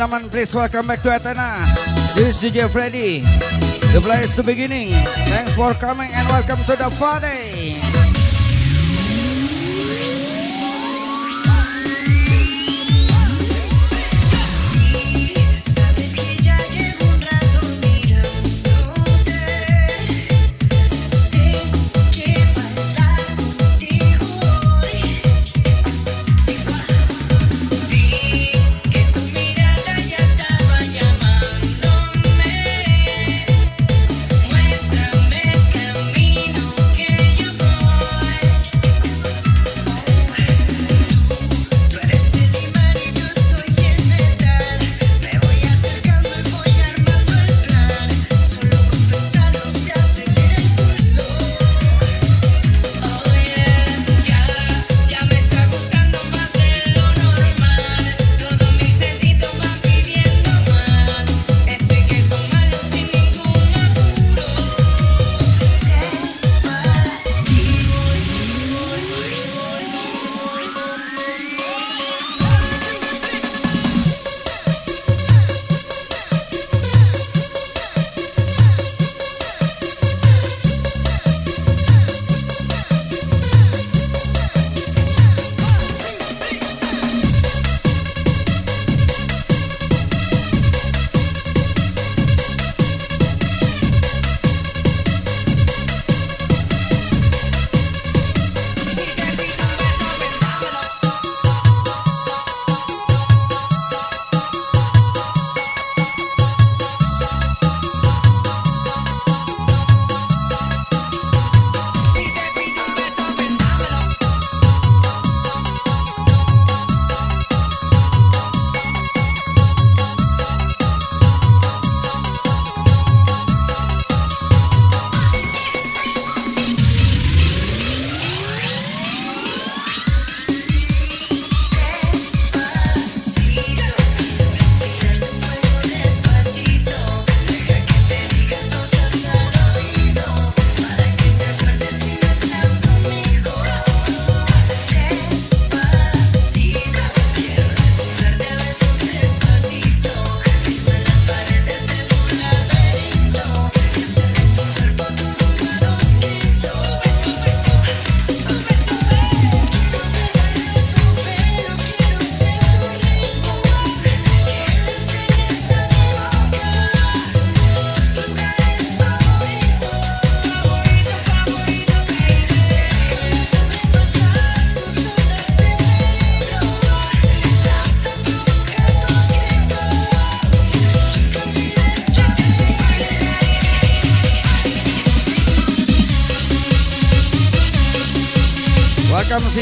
gentlemen, please welcome back to Athena. This is DJ Freddy. The place to beginning. Thanks for coming and welcome to the party.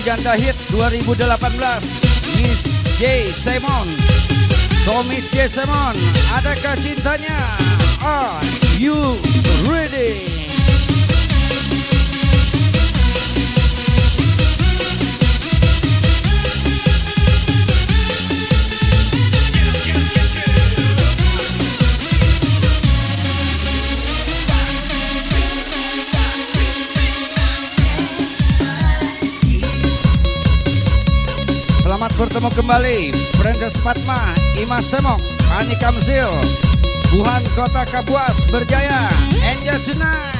Janda Hit 2018 Miss J. Simon. So Miss J. Simon Adakah cintanya? Are you ready? Bertemu kembali. Princess Fatma, Ima Semok, Ani Kamsil Buhan Kota Kapuas berjaya Enjoy tonight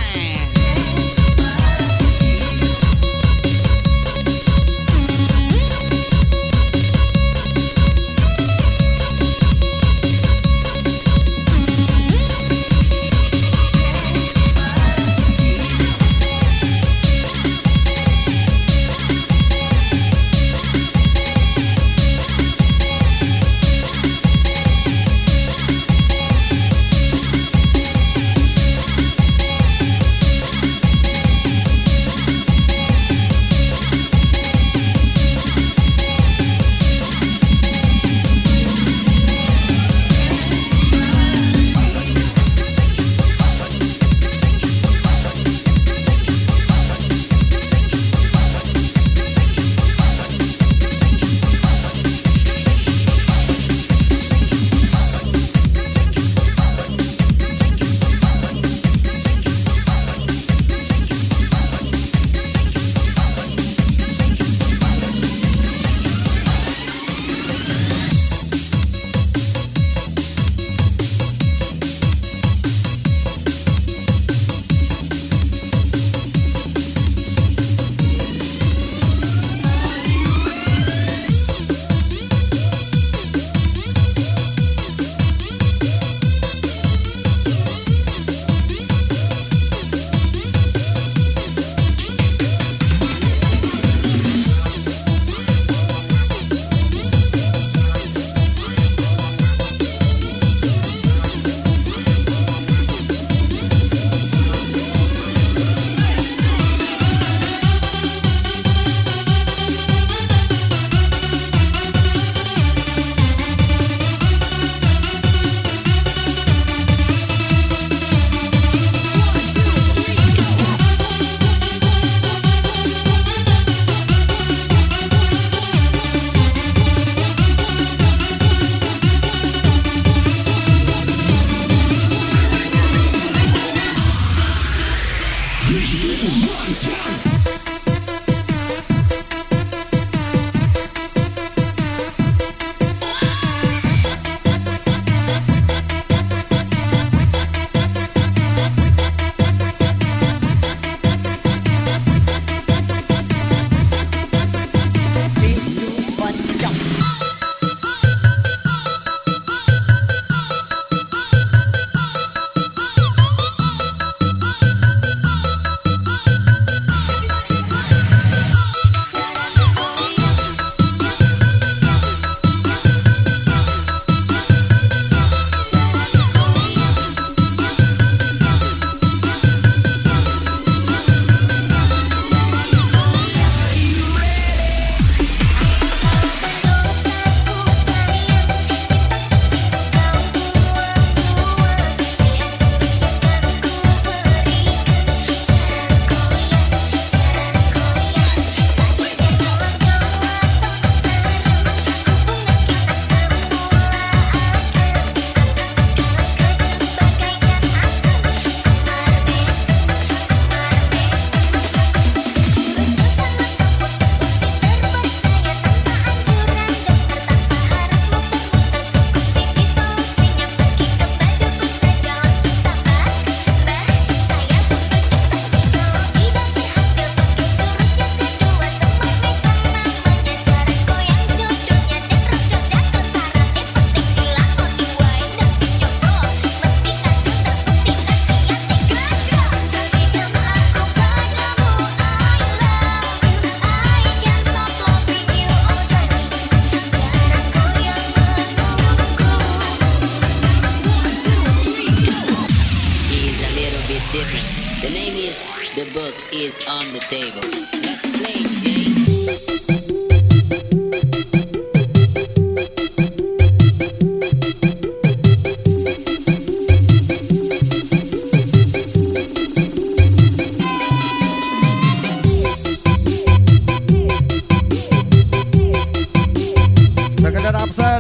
the table. Let's play,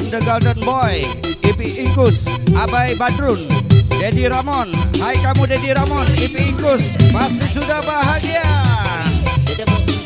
The Golden Boy, Ipi Ingkus, Abai Badrun, Dedi Ramon. Hai kamu Dedi Ramon, Ipi Ingkus, pasti sudah bahagia. Yeah.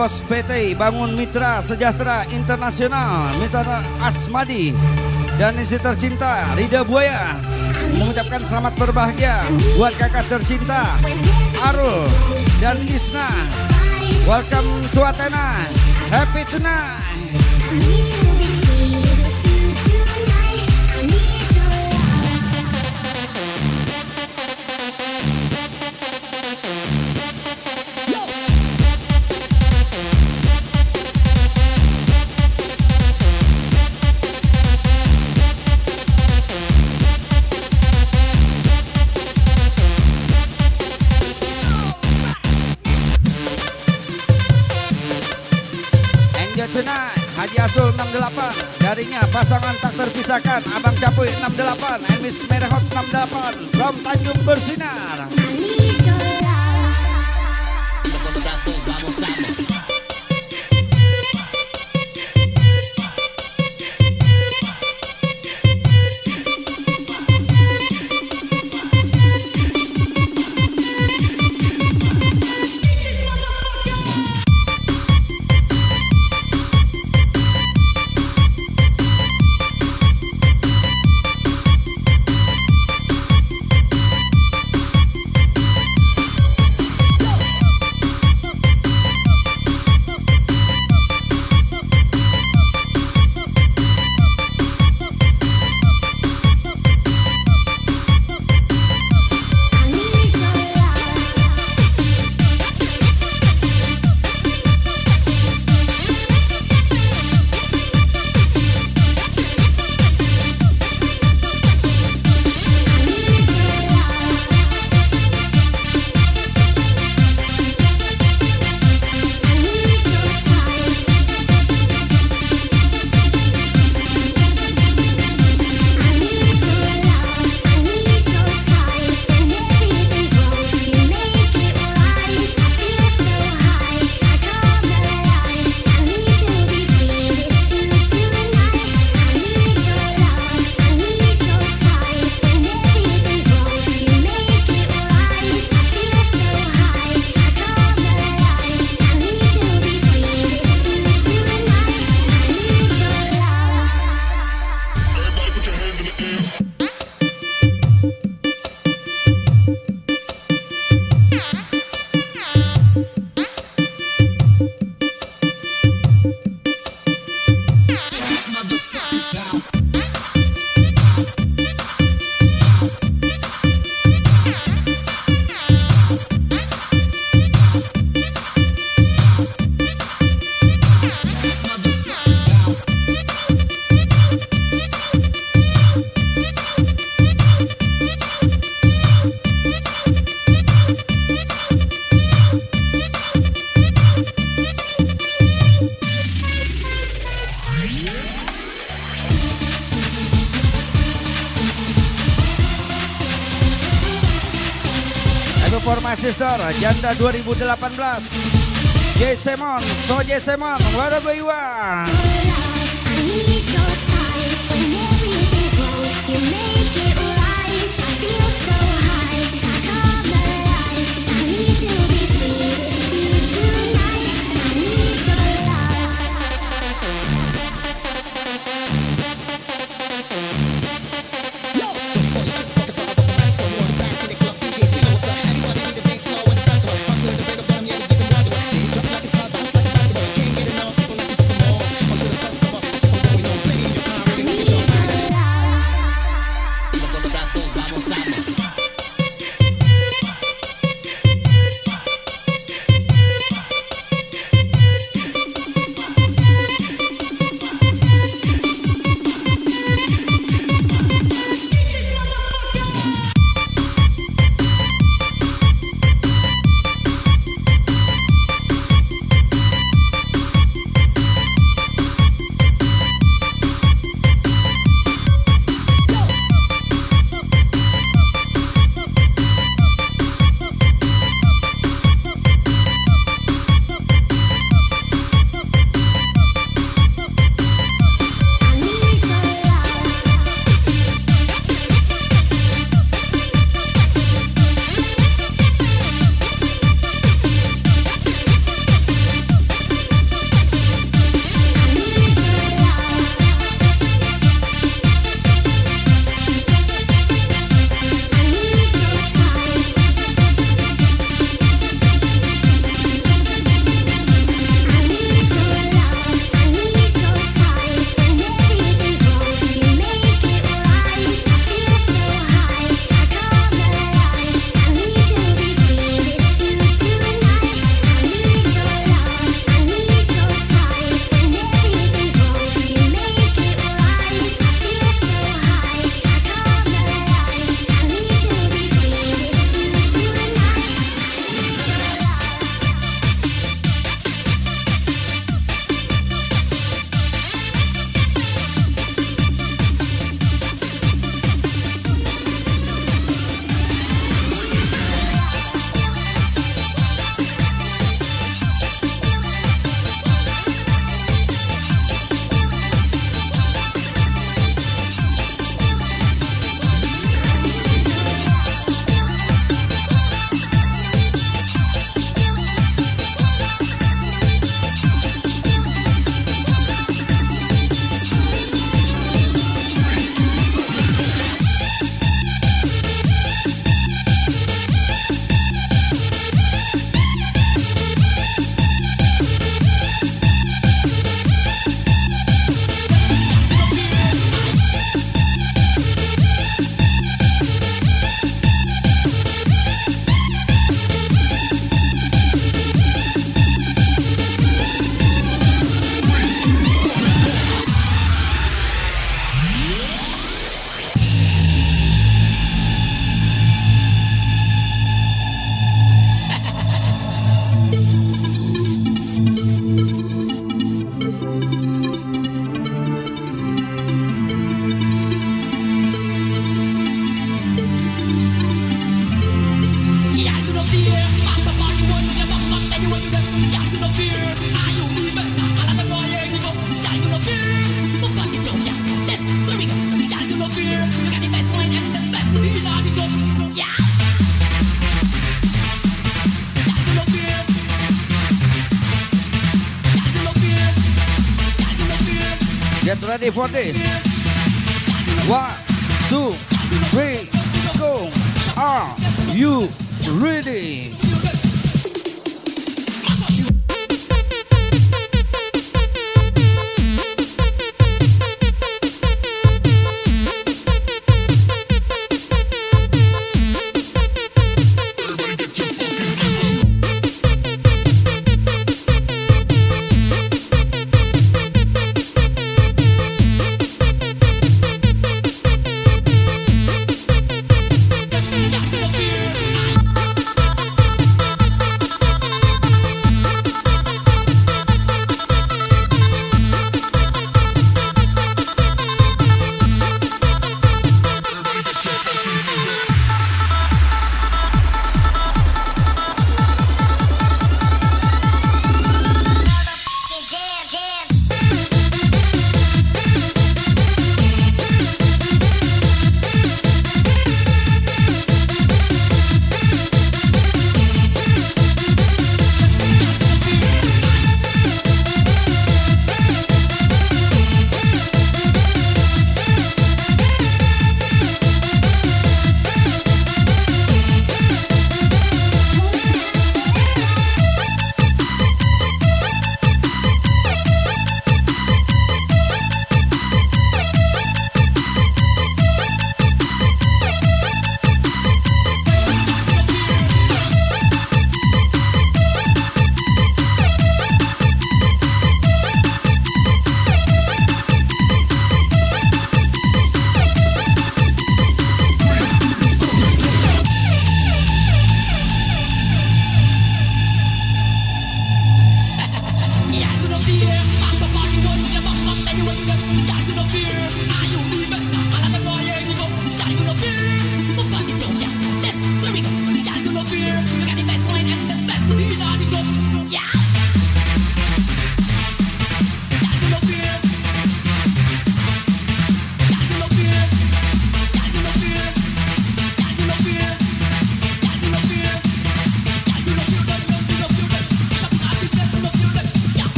Bos PT Bangun Mitra Sejahtera Internasional Mitra Asmadi dan istri tercinta Rida Buaya mengucapkan selamat berbahagia buat kakak tercinta Arul dan Isna. Welcome to Athena. Happy tonight. 68 Darinya pasangan tak terpisahkan. Abang Capuy 68 Emis Merahot 68 From Tanjung Bersinar Sister Janda 2018 Jesemon So Jesemon Wherever you are ready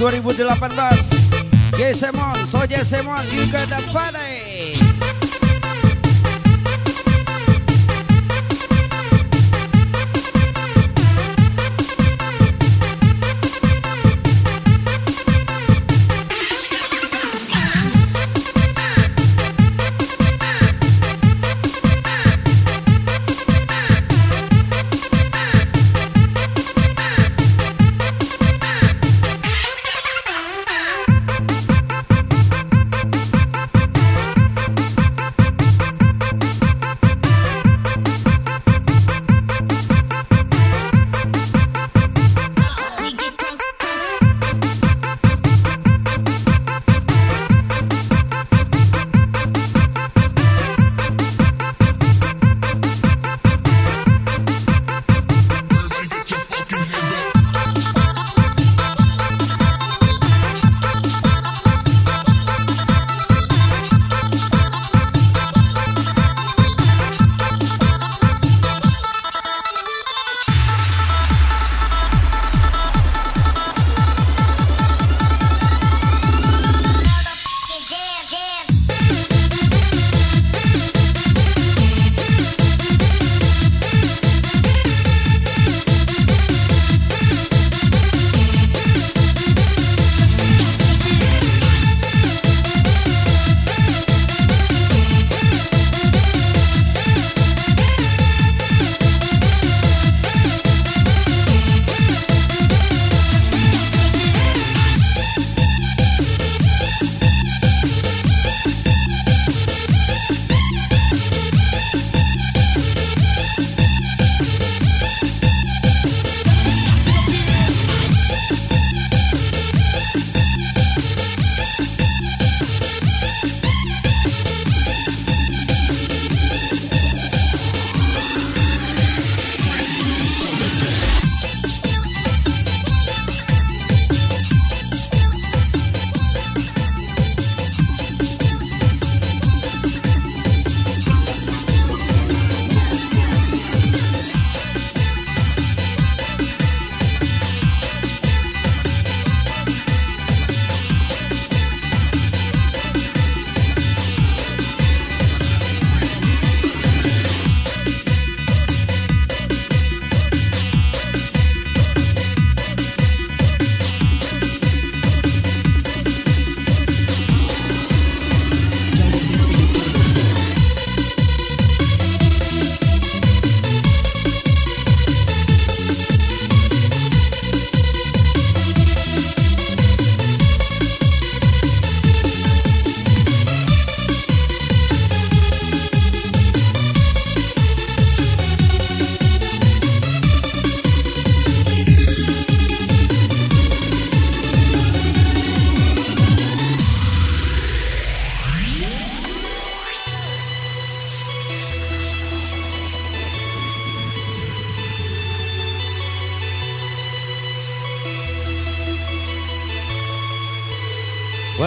2018 Gesemon, Soja Semon juga dapat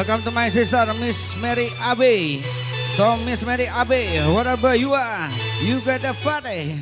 Welcome to my sister Miss Mary Abe. So Miss Mary Abe, wherever you are, you got the party.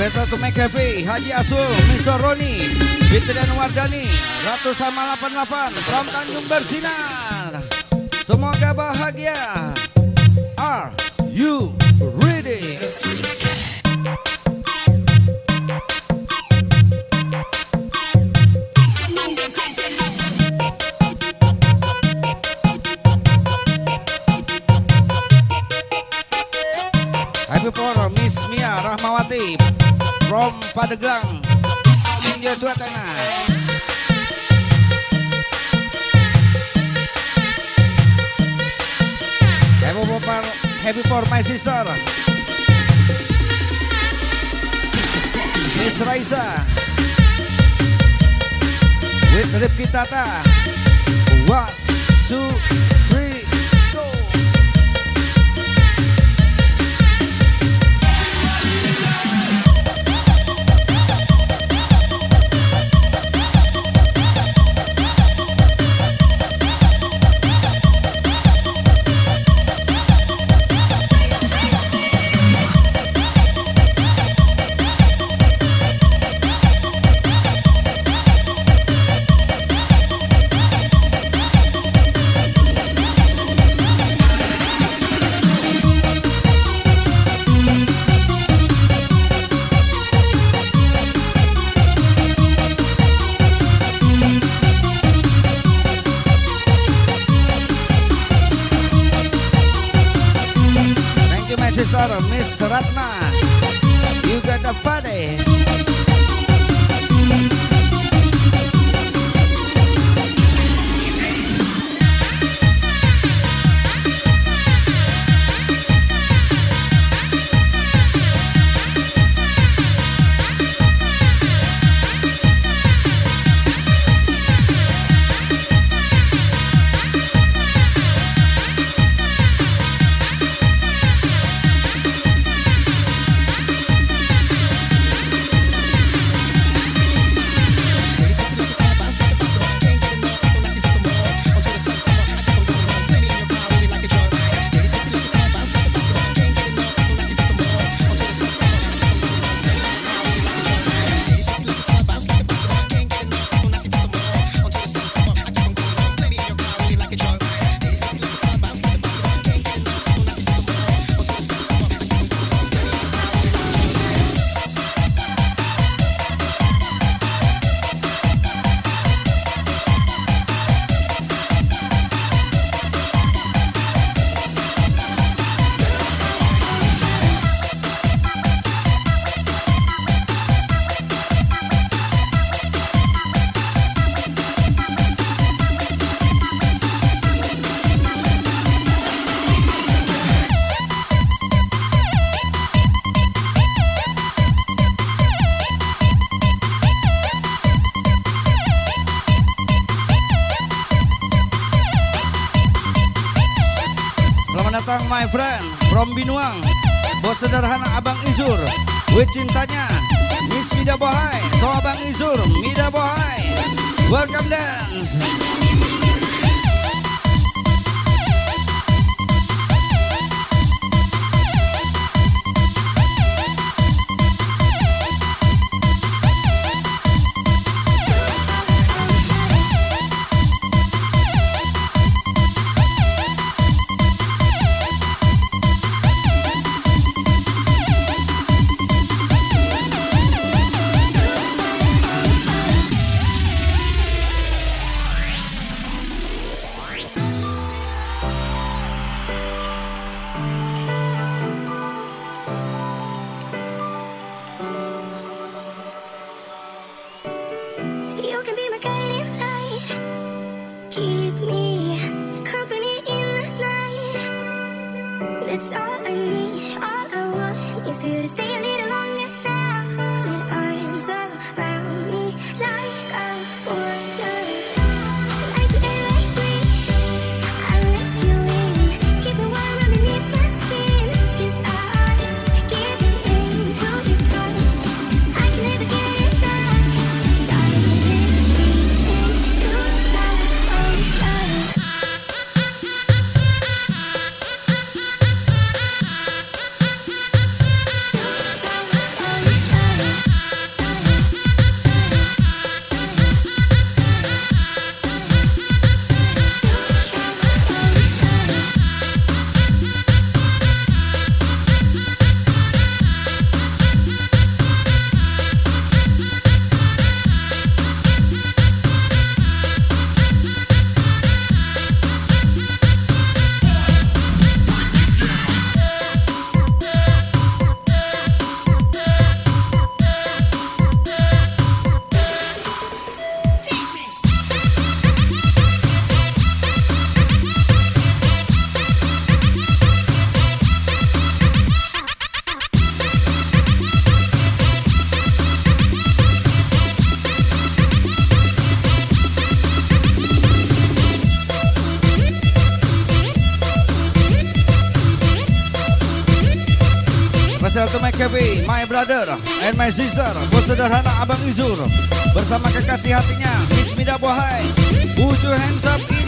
McAfee, Haji Asul, Mr. Roni, Fitrian Wardani, Ratu Sama 88 from Tanjung Bersinar. Semoga bahagia. From Padeglang. India Tua Tanah. Happy for, happy for my sister. Miss Raisa. With Ripki Tata. One, two, three, sederhana Abang Izur. With cintanya Miss Mida Bohai So Abang Izur Mida Bohai Welcome dance Spesial to my Kevin, my brother and my sister Bos sederhana Abang Izur. Bersama kekasih hatinya Miss Mida Bohai. Uju hands up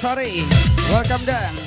Sari Welcome dan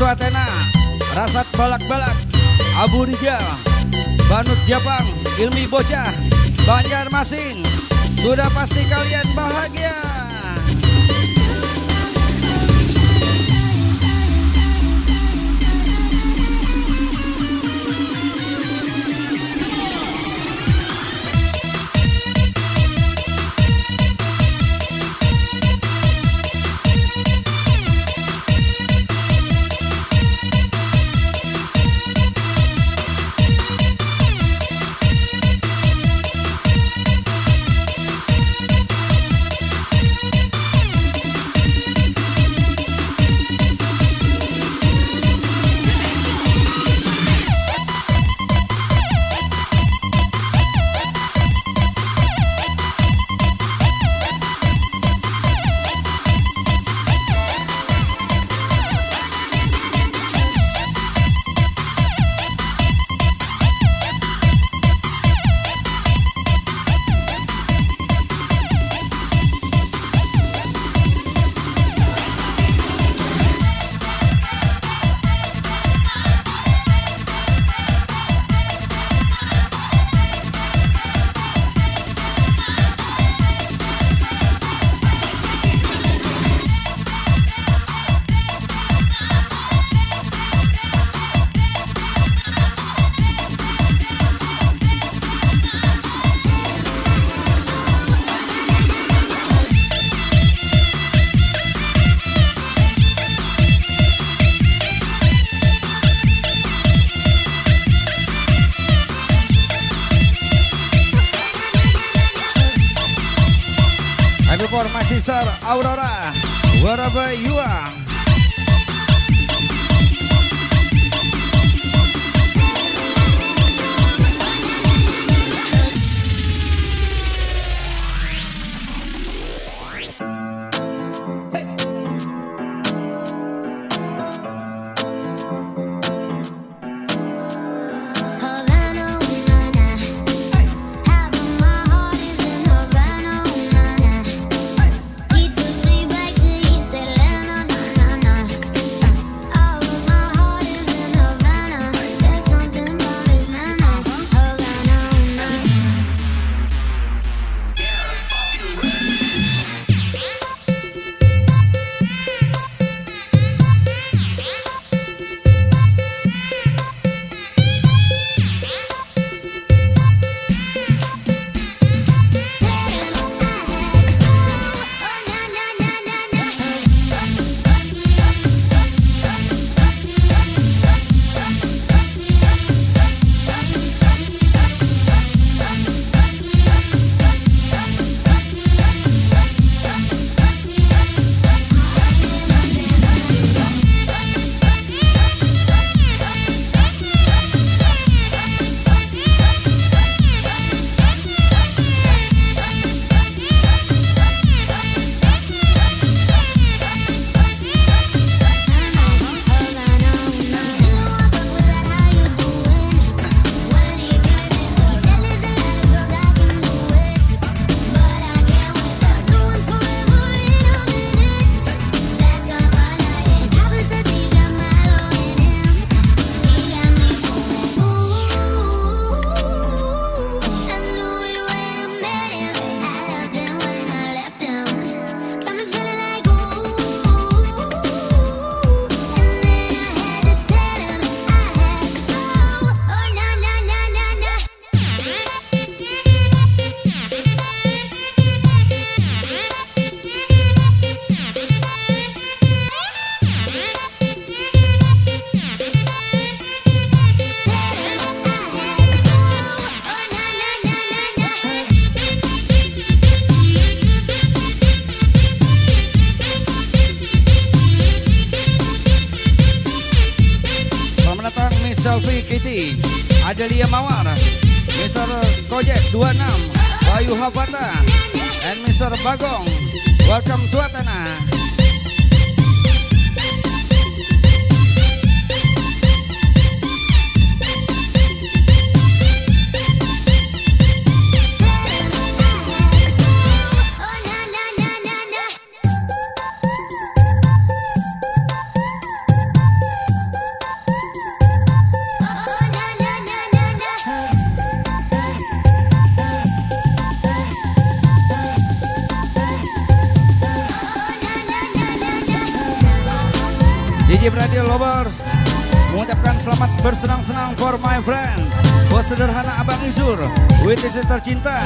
To Athena Rasat balak-balak Abu Rijal Banut Japang Ilmi Bocah Banjarmasin. Sudah pasti kalian bahagia wherever you are. Tercinta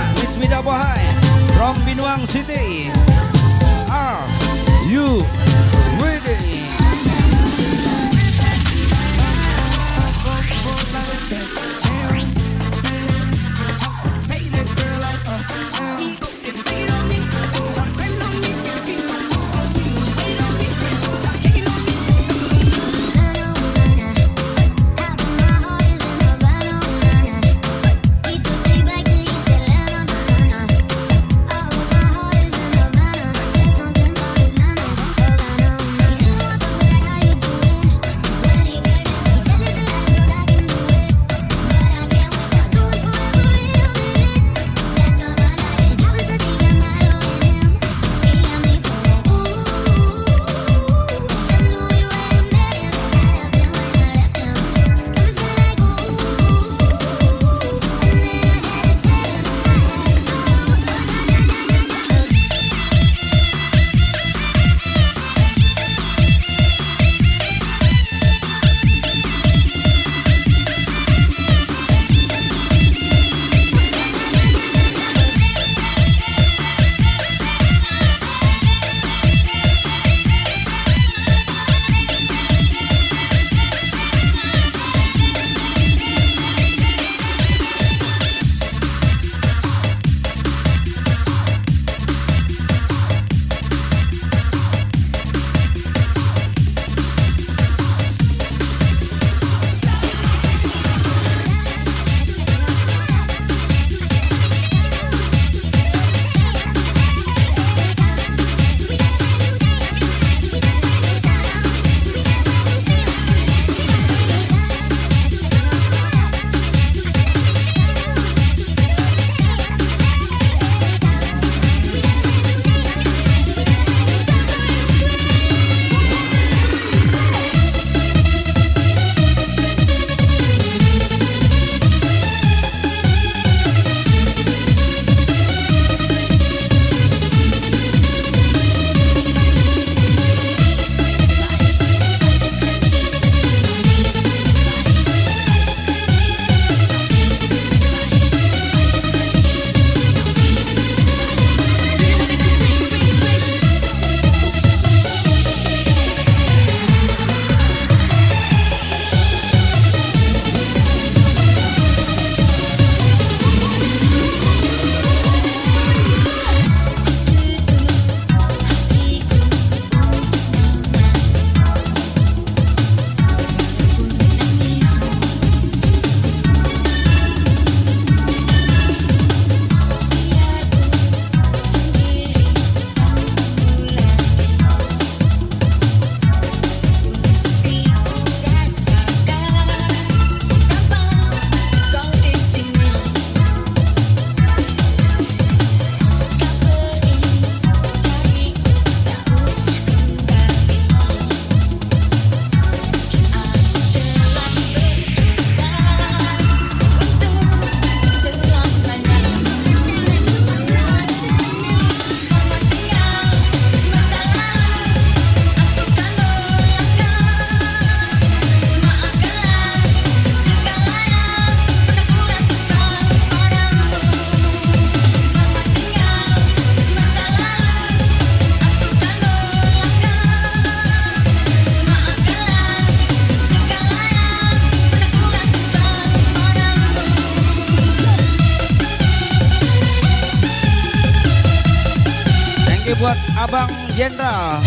buat Abang Jenderal.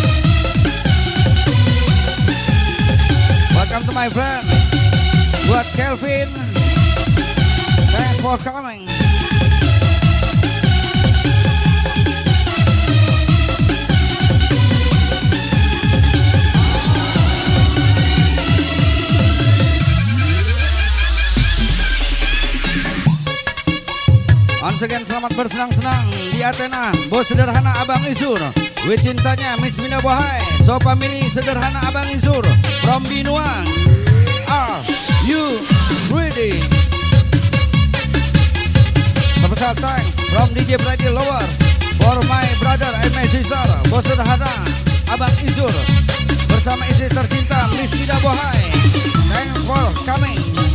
Welcome to my friend. Buat Kelvin Thanks for coming Once again selamat bersenang-senang di Athena Bos sederhana Abang Isur With cintanya Miss Mina Bohai So family sederhana Abang Isur From Binuang Are you ready? Special thanks from DJ Brady Lovers For my brother and my sister Bos sederhana Abang Isur Bersama istri tercinta Miss Mina Bohai. Thanks for coming